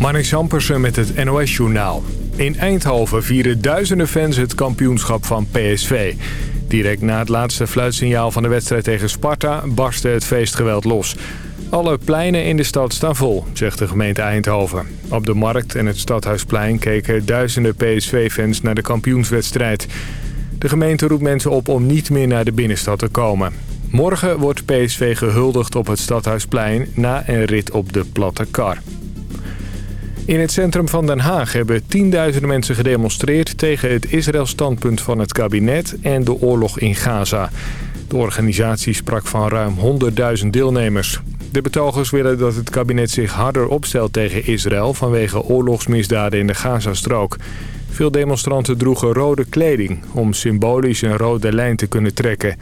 Marnix Zampersen met het NOS-journaal. In Eindhoven vieren duizenden fans het kampioenschap van PSV. Direct na het laatste fluitsignaal van de wedstrijd tegen Sparta barstte het feestgeweld los. Alle pleinen in de stad staan vol, zegt de gemeente Eindhoven. Op de Markt en het Stadhuisplein keken duizenden PSV-fans naar de kampioenswedstrijd. De gemeente roept mensen op om niet meer naar de binnenstad te komen. Morgen wordt PSV gehuldigd op het Stadhuisplein na een rit op de platte kar. In het centrum van Den Haag hebben tienduizenden mensen gedemonstreerd... tegen het Israël-standpunt van het kabinet en de oorlog in Gaza. De organisatie sprak van ruim 100.000 deelnemers. De betogers willen dat het kabinet zich harder opstelt tegen Israël... vanwege oorlogsmisdaden in de Gazastrook. Veel demonstranten droegen rode kleding... om symbolisch een rode lijn te kunnen trekken.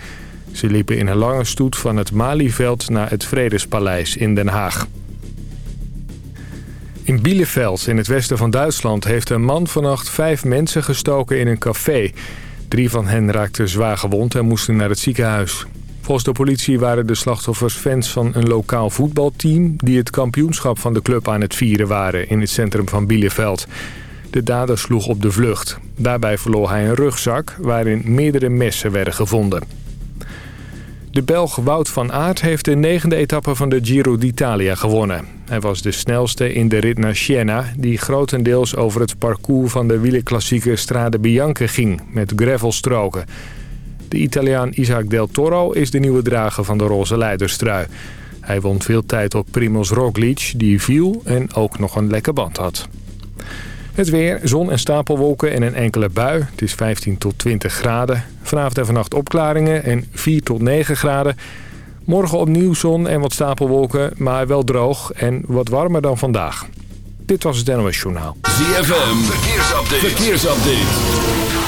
Ze liepen in een lange stoet van het Malieveld naar het Vredespaleis in Den Haag. In Bielefeld, in het westen van Duitsland, heeft een man vannacht vijf mensen gestoken in een café. Drie van hen raakten zwaar gewond en moesten naar het ziekenhuis. Volgens de politie waren de slachtoffers fans van een lokaal voetbalteam... die het kampioenschap van de club aan het vieren waren in het centrum van Bielefeld. De dader sloeg op de vlucht. Daarbij verloor hij een rugzak waarin meerdere messen werden gevonden. De Belg Wout van Aert heeft de negende etappe van de Giro d'Italia gewonnen. Hij was de snelste in de rit naar Siena... die grotendeels over het parcours van de wielerklassieke Strade Bianche ging... met gravelstroken. De Italiaan Isaac Del Toro is de nieuwe drager van de roze leiderstrui. Hij won veel tijd op Primoz Roglic, die viel en ook nog een lekke band had. Het weer, zon en stapelwolken en een enkele bui. Het is 15 tot 20 graden. Vanavond en vannacht opklaringen en 4 tot 9 graden. Morgen opnieuw zon en wat stapelwolken, maar wel droog en wat warmer dan vandaag. Dit was het NOS Journaal. ZFM, verkeersupdate. verkeersupdate.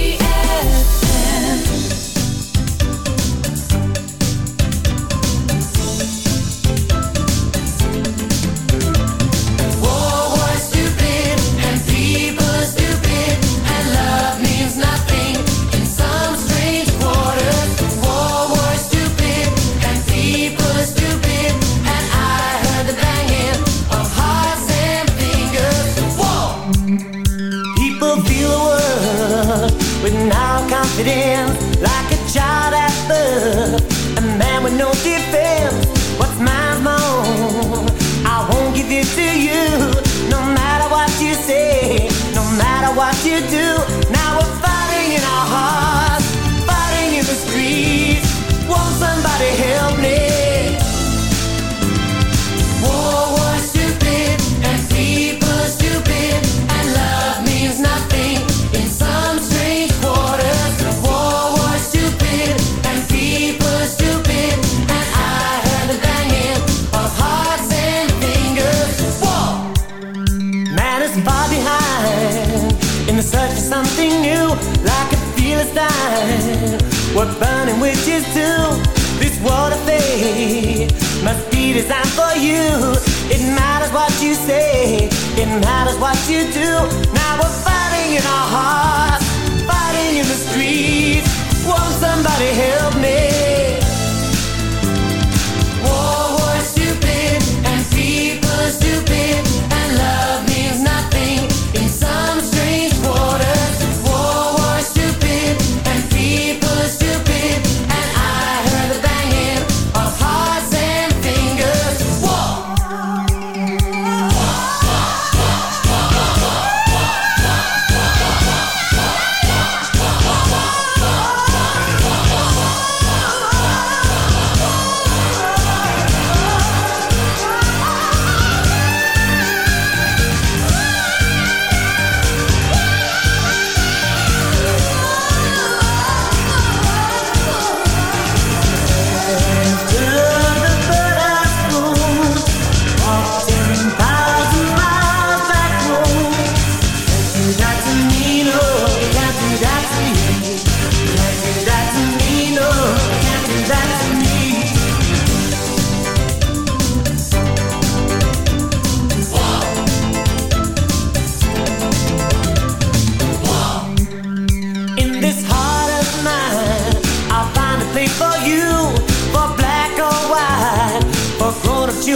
what you do. Now we're fighting in our hearts.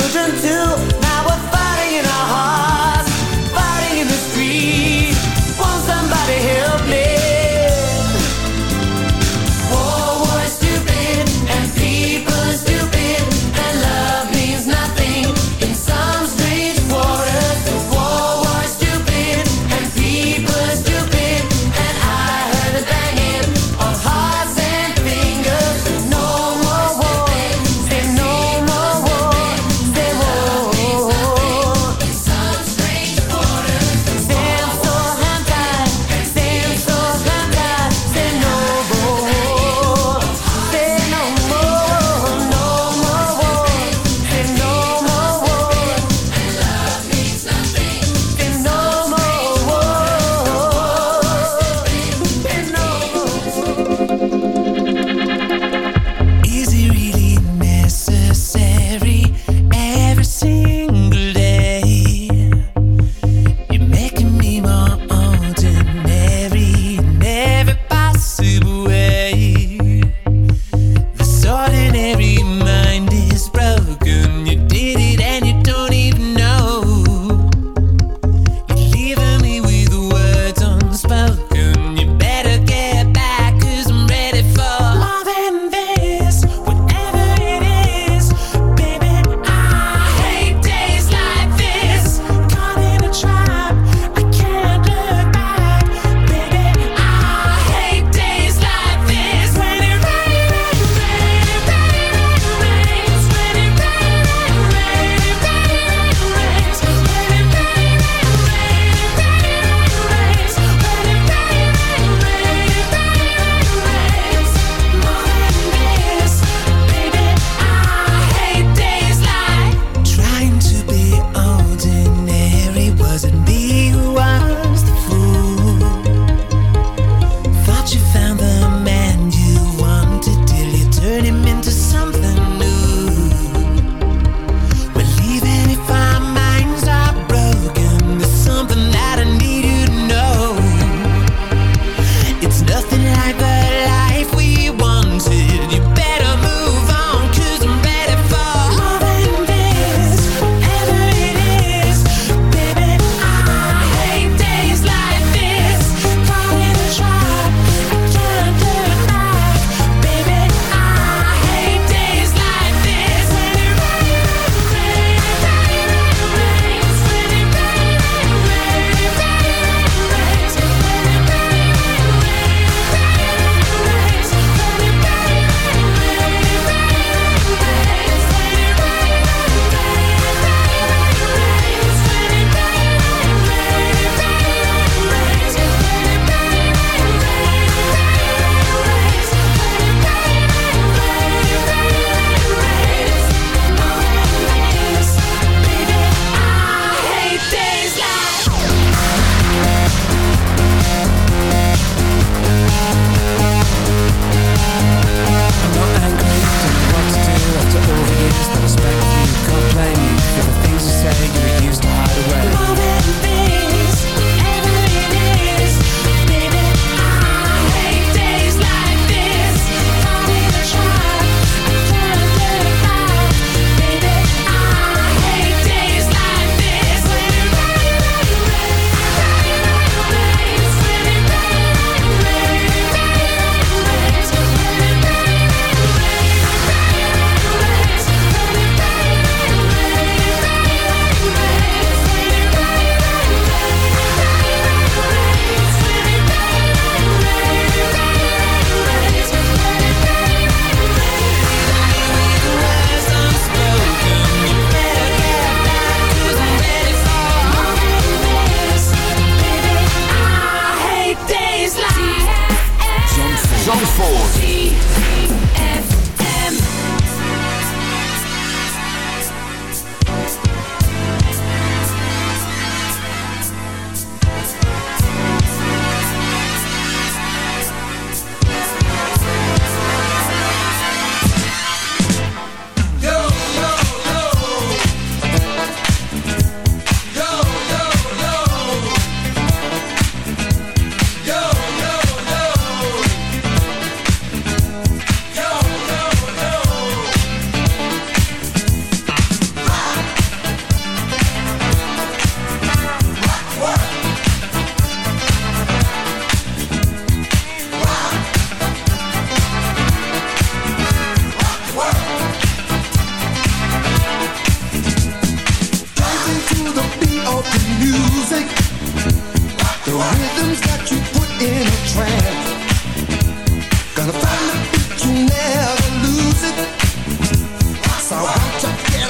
Children too.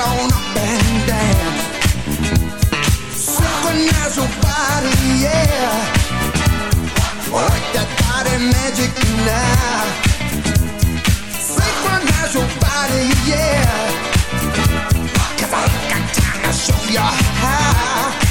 on up and dance. Synchronize your body, yeah. That body magic. Synchronize your body, yeah. Cause I got time to show you how.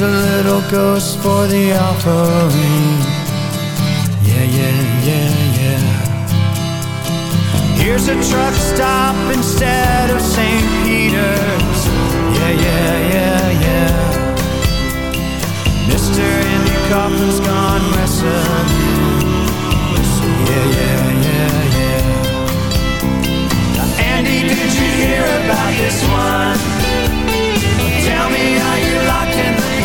A little ghost for the offering. Yeah, yeah, yeah, yeah. Here's a truck stop instead of St. Peter's. Yeah, yeah, yeah, yeah. Mr. Andy Kaufman's gone wrestling. Yeah, yeah, yeah, yeah. Now, Andy, did you hear about this one? Tell me how you locked in the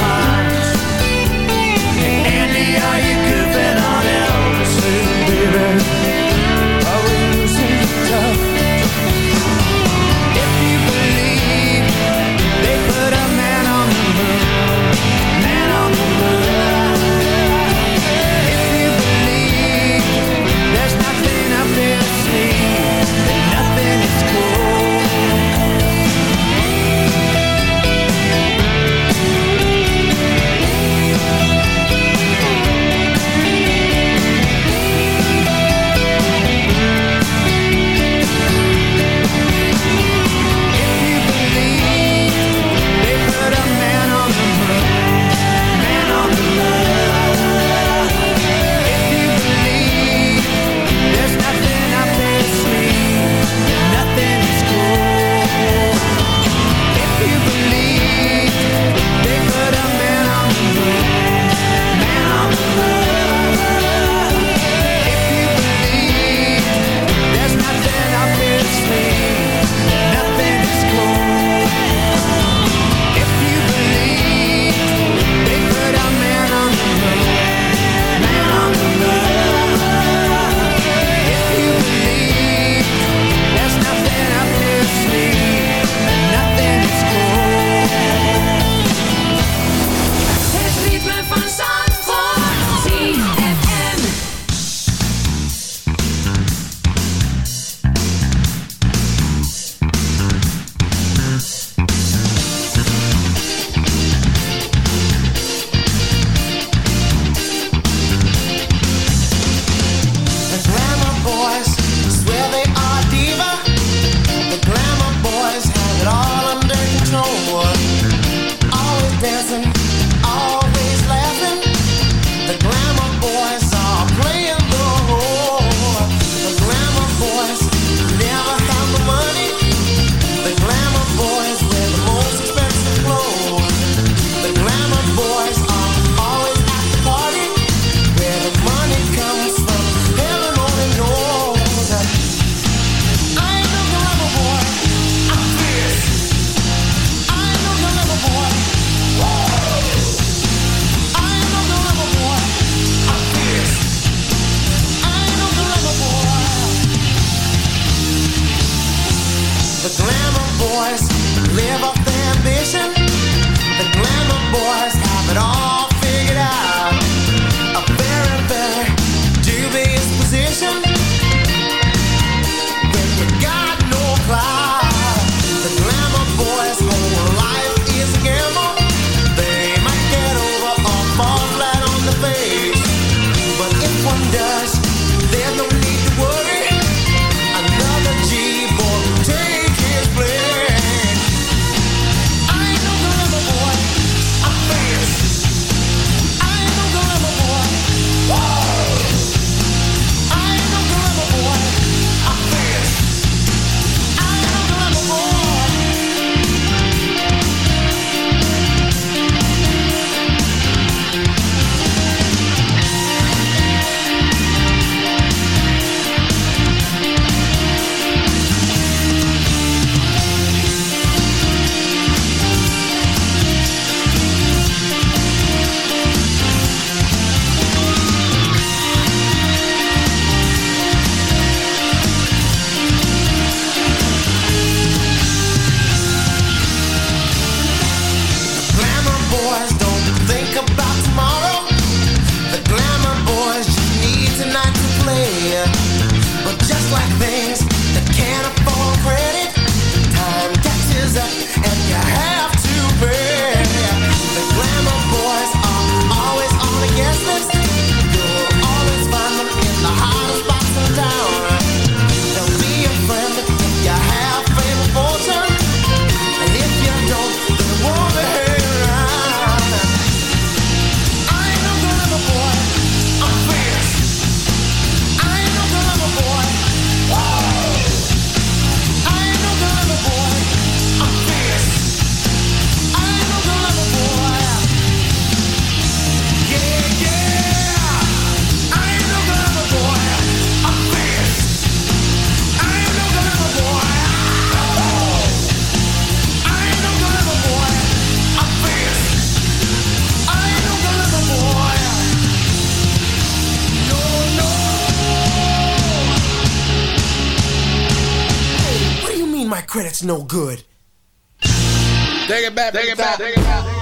no good. Take it back, take it back, take it back.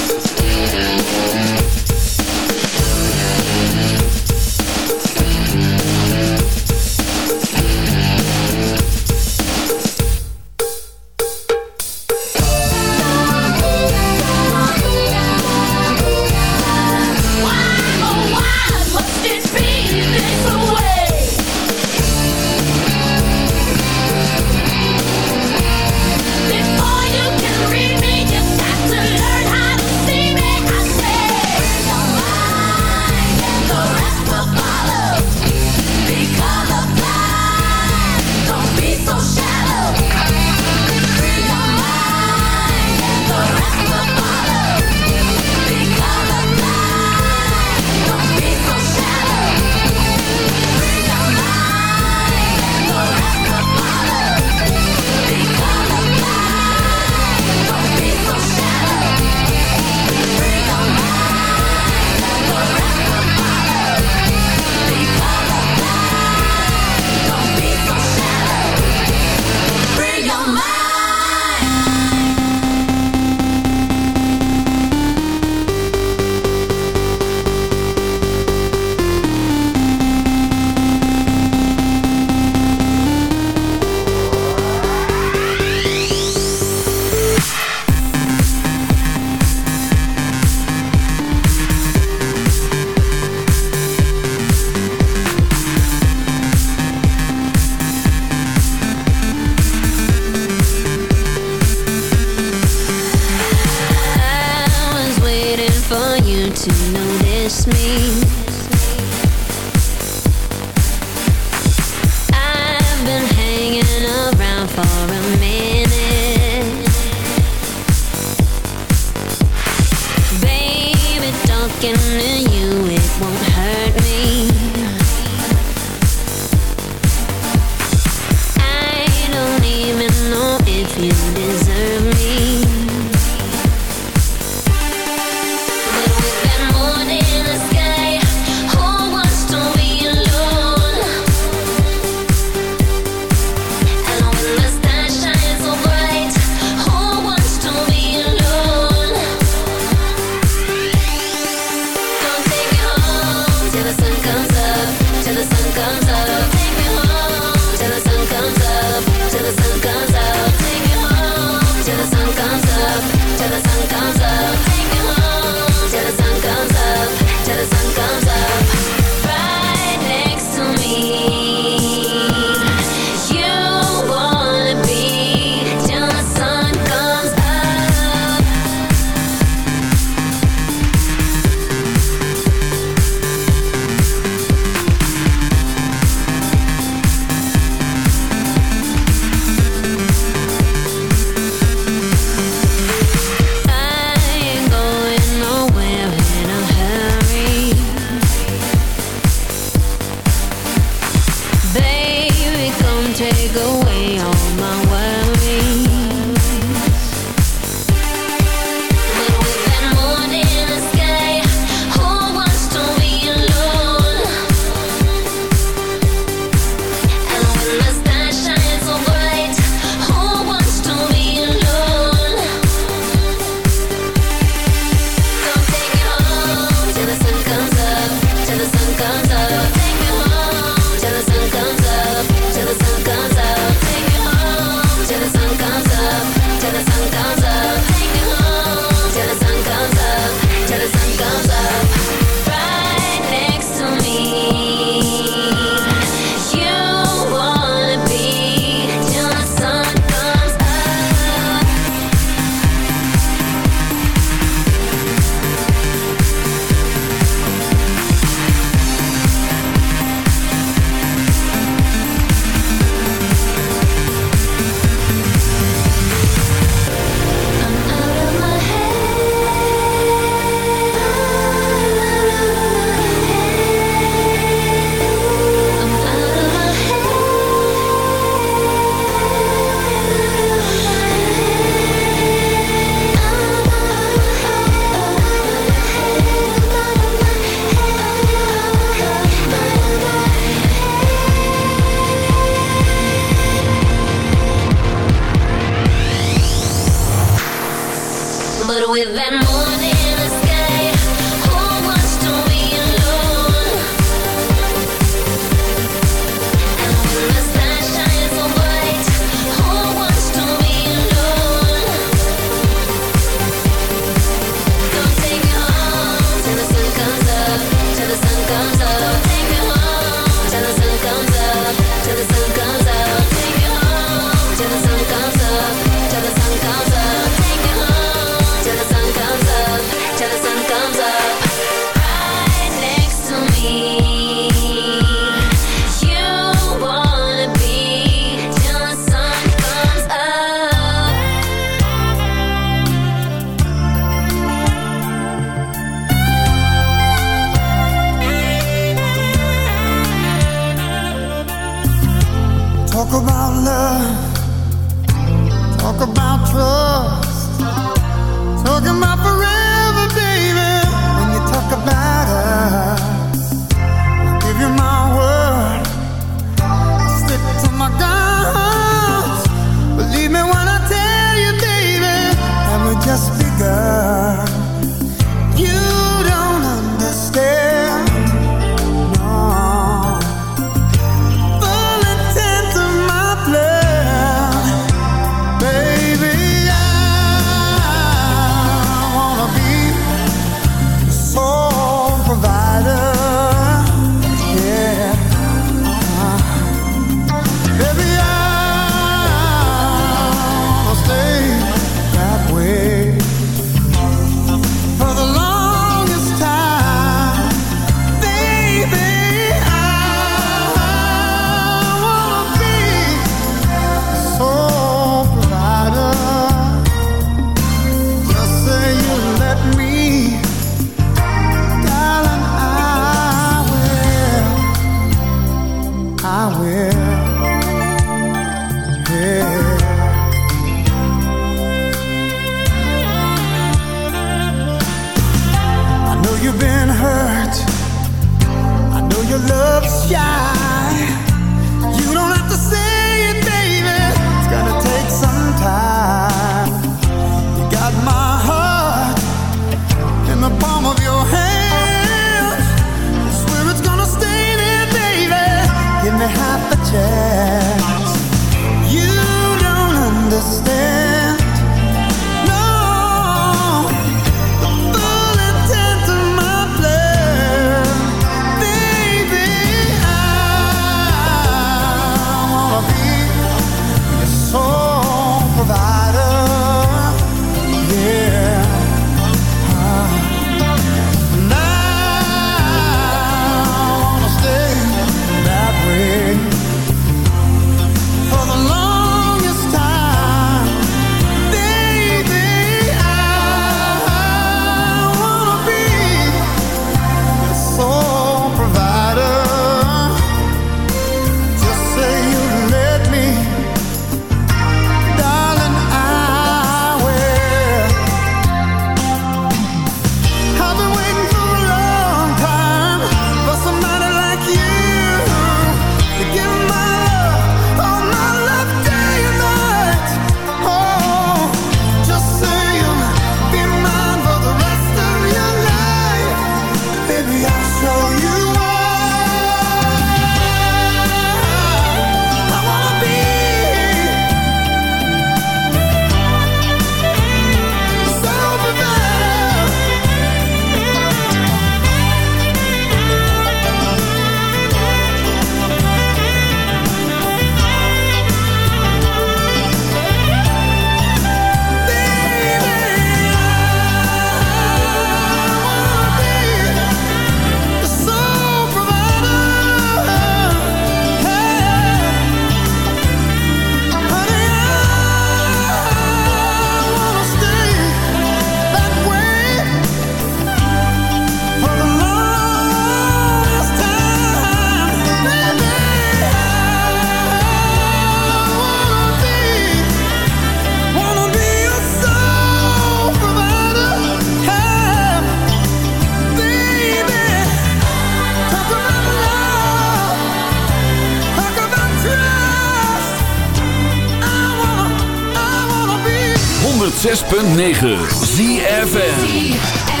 106.9 ZFN